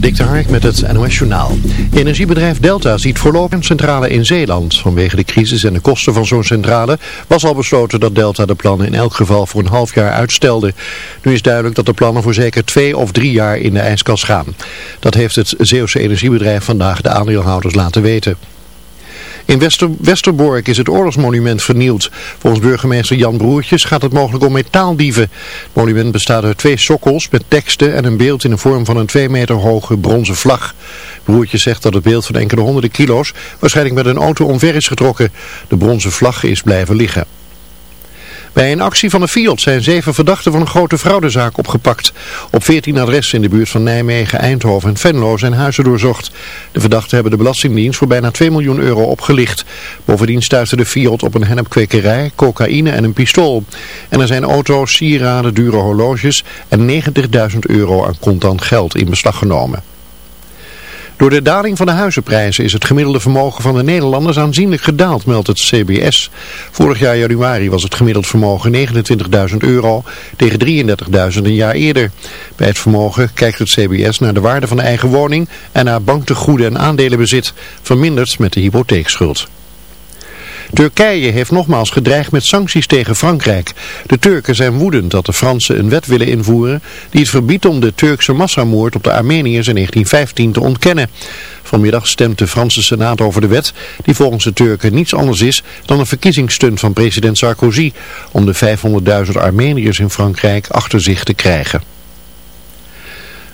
Dik de Hark met het NOS Journaal. Energiebedrijf Delta ziet voorlopig een centrale in Zeeland. Vanwege de crisis en de kosten van zo'n centrale was al besloten dat Delta de plannen in elk geval voor een half jaar uitstelde. Nu is duidelijk dat de plannen voor zeker twee of drie jaar in de ijskast gaan. Dat heeft het Zeeuwse energiebedrijf vandaag de aandeelhouders laten weten. In Wester Westerbork is het oorlogsmonument vernield. Volgens burgemeester Jan Broertjes gaat het mogelijk om metaaldieven. Het monument bestaat uit twee sokkels met teksten en een beeld in de vorm van een twee meter hoge bronzen vlag. Broertjes zegt dat het beeld van enkele honderden kilo's waarschijnlijk met een auto omver is getrokken. De bronzen vlag is blijven liggen. Bij een actie van de Fiat zijn zeven verdachten van een grote fraudezaak opgepakt. Op 14 adressen in de buurt van Nijmegen, Eindhoven en Venlo zijn huizen doorzocht. De verdachten hebben de Belastingdienst voor bijna 2 miljoen euro opgelicht. Bovendien stuitte de Fiat op een hennepkwekerij, cocaïne en een pistool. En er zijn auto's, sieraden, dure horloges en 90.000 euro aan contant geld in beslag genomen. Door de daling van de huizenprijzen is het gemiddelde vermogen van de Nederlanders aanzienlijk gedaald, meldt het CBS. Vorig jaar januari was het gemiddeld vermogen 29.000 euro tegen 33.000 een jaar eerder. Bij het vermogen kijkt het CBS naar de waarde van de eigen woning en naar banktegoeden en aandelenbezit, verminderd met de hypotheekschuld. Turkije heeft nogmaals gedreigd met sancties tegen Frankrijk. De Turken zijn woedend dat de Fransen een wet willen invoeren die het verbiedt om de Turkse massamoord op de Armeniërs in 1915 te ontkennen. Vanmiddag stemt de Franse Senaat over de wet die volgens de Turken niets anders is dan een verkiezingsstunt van president Sarkozy om de 500.000 Armeniërs in Frankrijk achter zich te krijgen.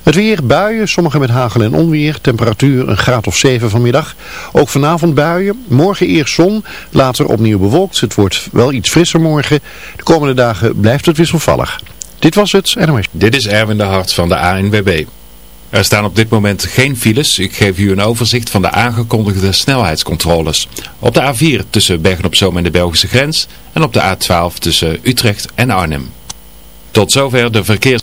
Het weer, buien, sommige met hagel en onweer, temperatuur een graad of 7 vanmiddag. Ook vanavond buien, morgen eerst zon, later opnieuw bewolkt. Het wordt wel iets frisser morgen. De komende dagen blijft het wisselvallig. Dit was het NOS. Dit is Erwin de Hart van de ANWB. Er staan op dit moment geen files. Ik geef u een overzicht van de aangekondigde snelheidscontroles. Op de A4 tussen Bergen-op-Zoom en de Belgische grens en op de A12 tussen Utrecht en Arnhem. Tot zover de verkeers...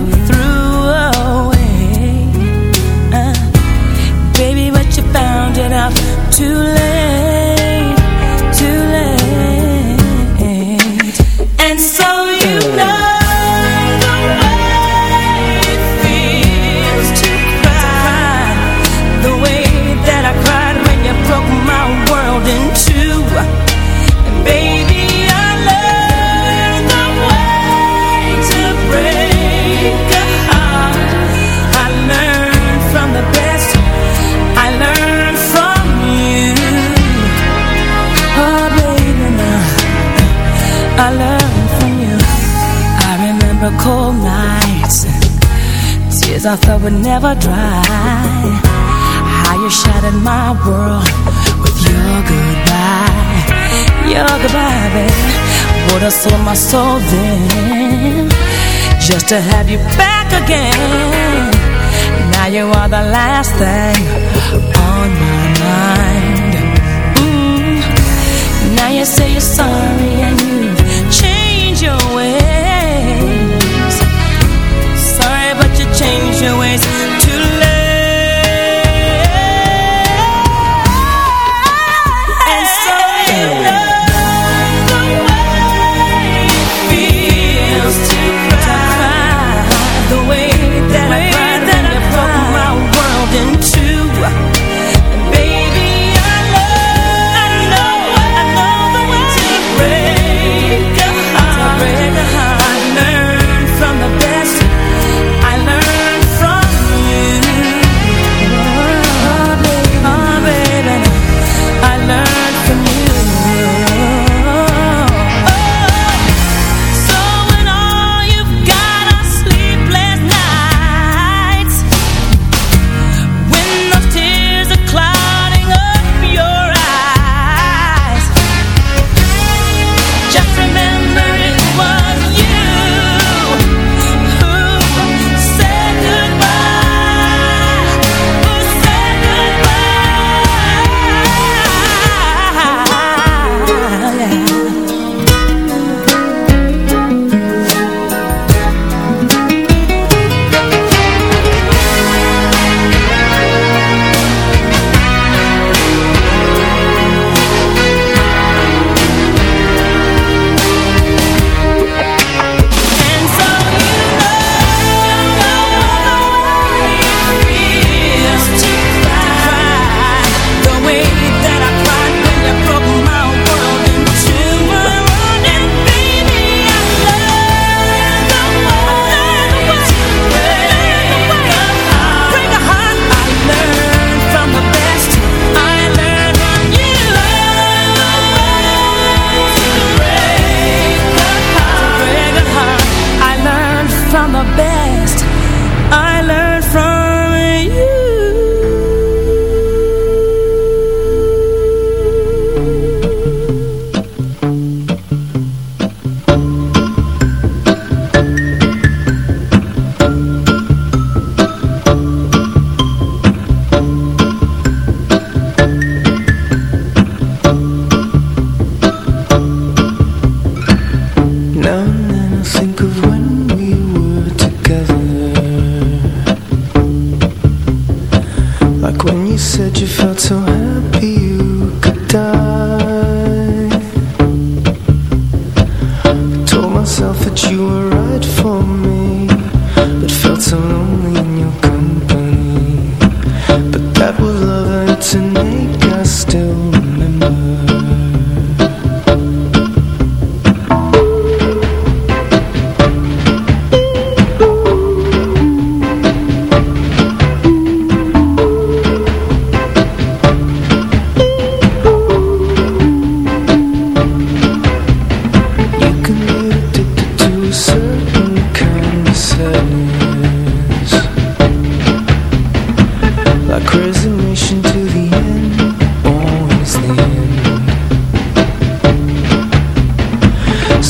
Cause I thought we'd never dry. How you shattered my world With your goodbye. Your goodbye, baby What a sold my soul then Just to have you back again. Now you are the last thing On my mind. Mm. Now you say you're sorry And you change your way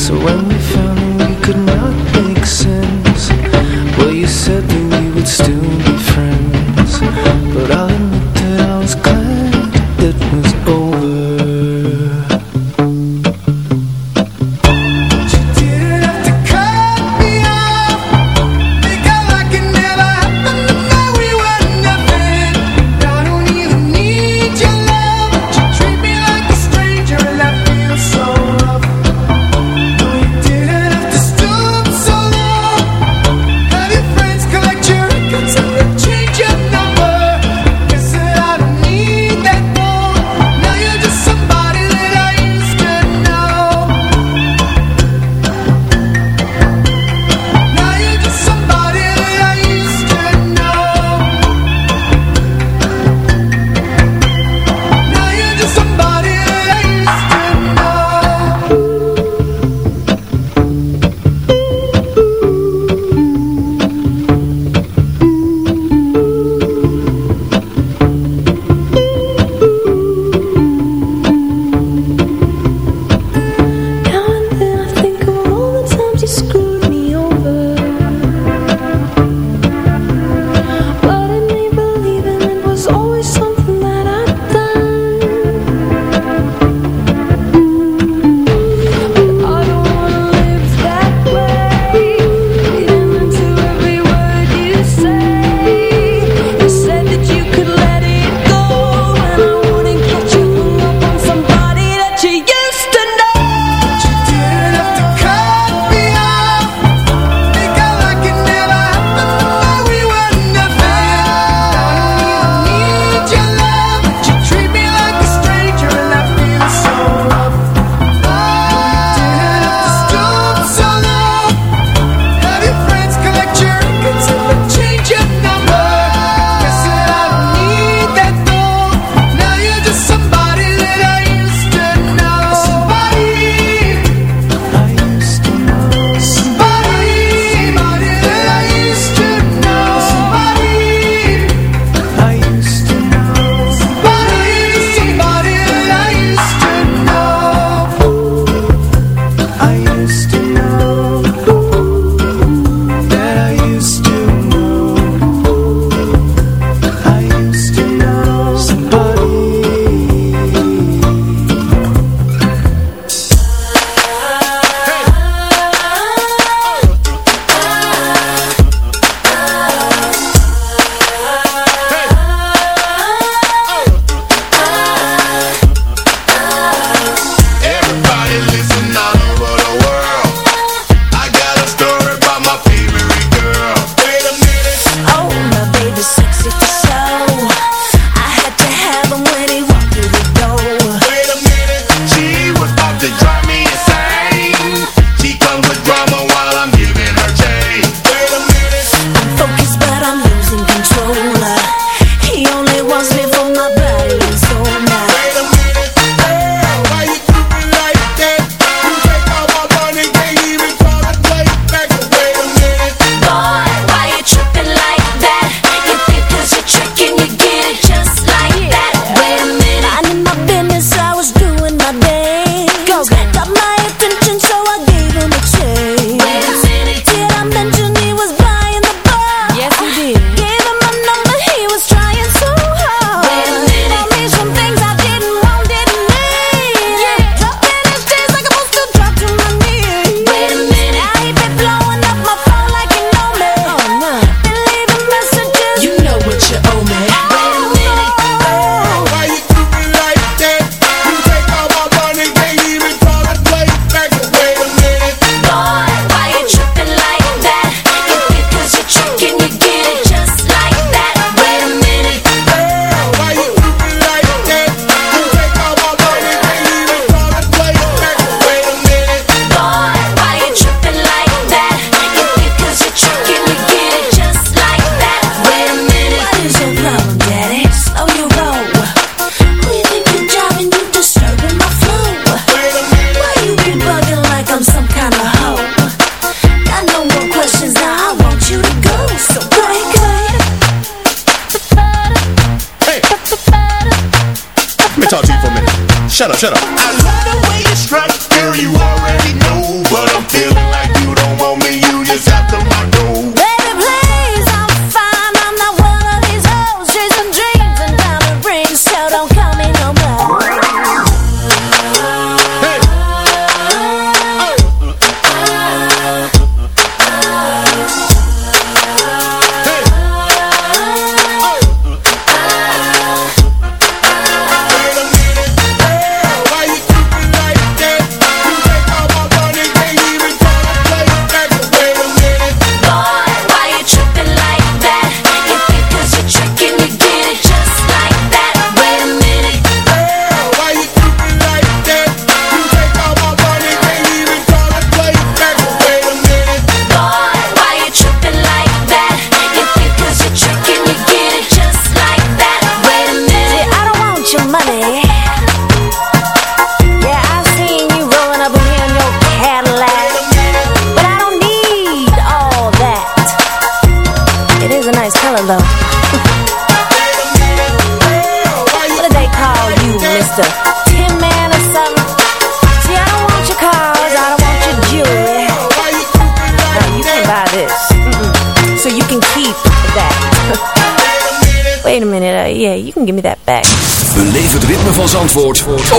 So when we found we could not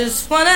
just wanna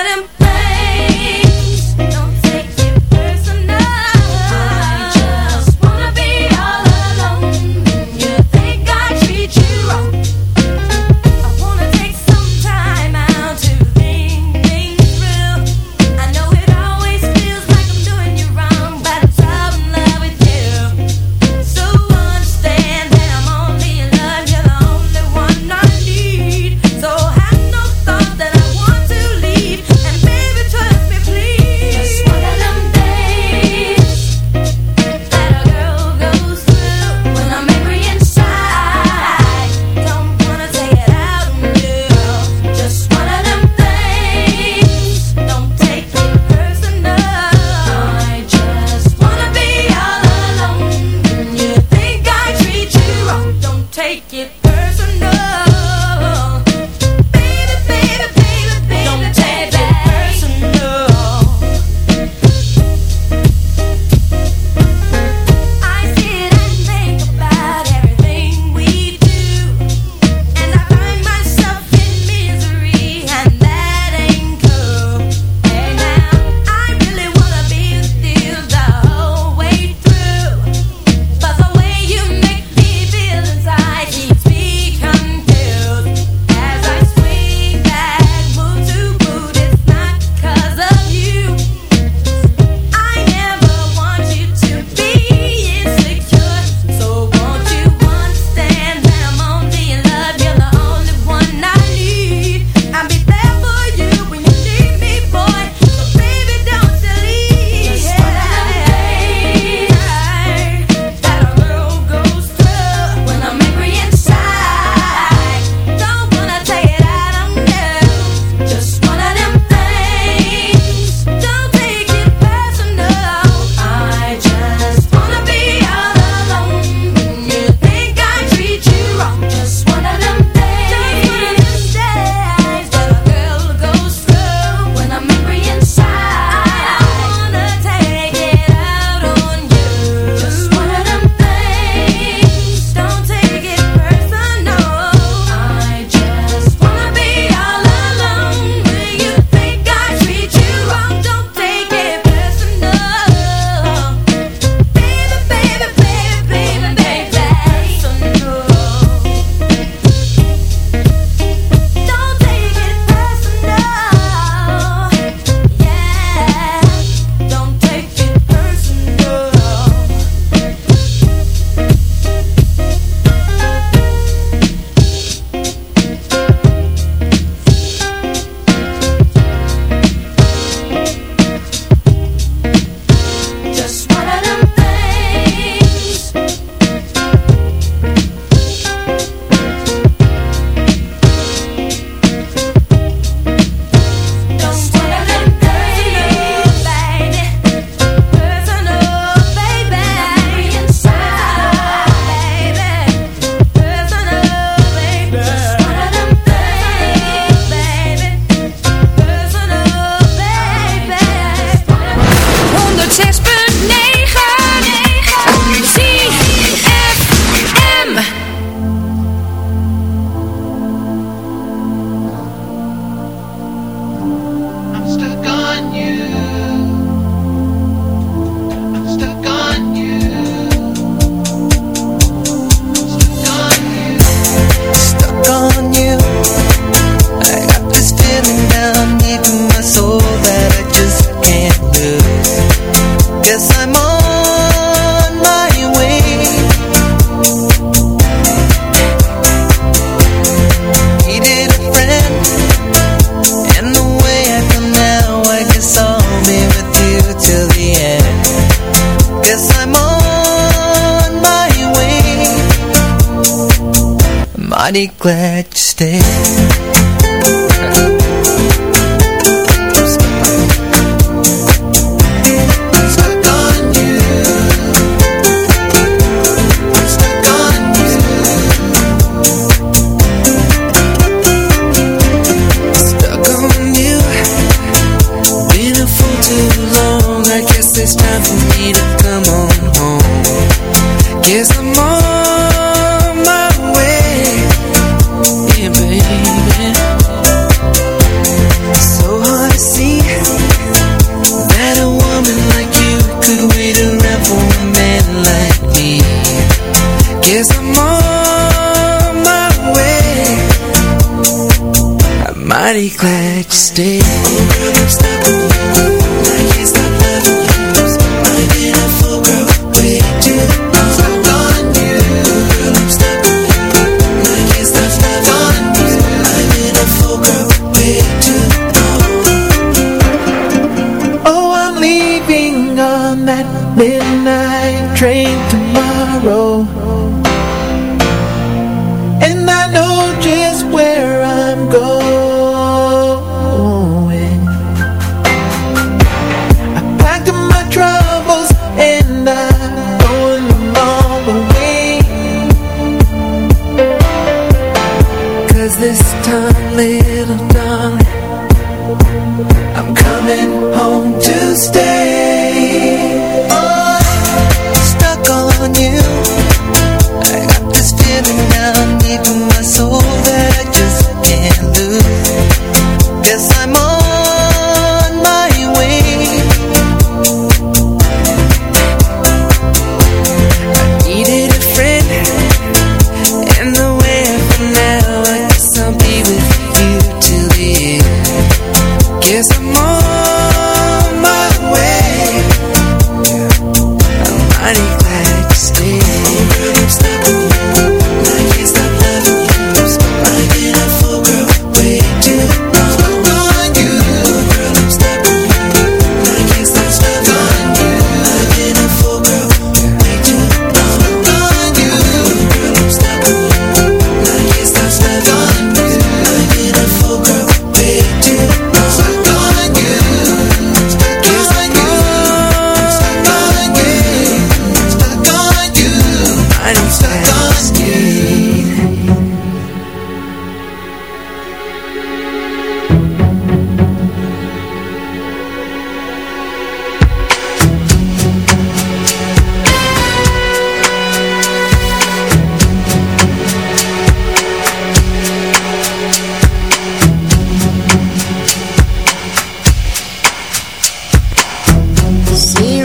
glad you stayed.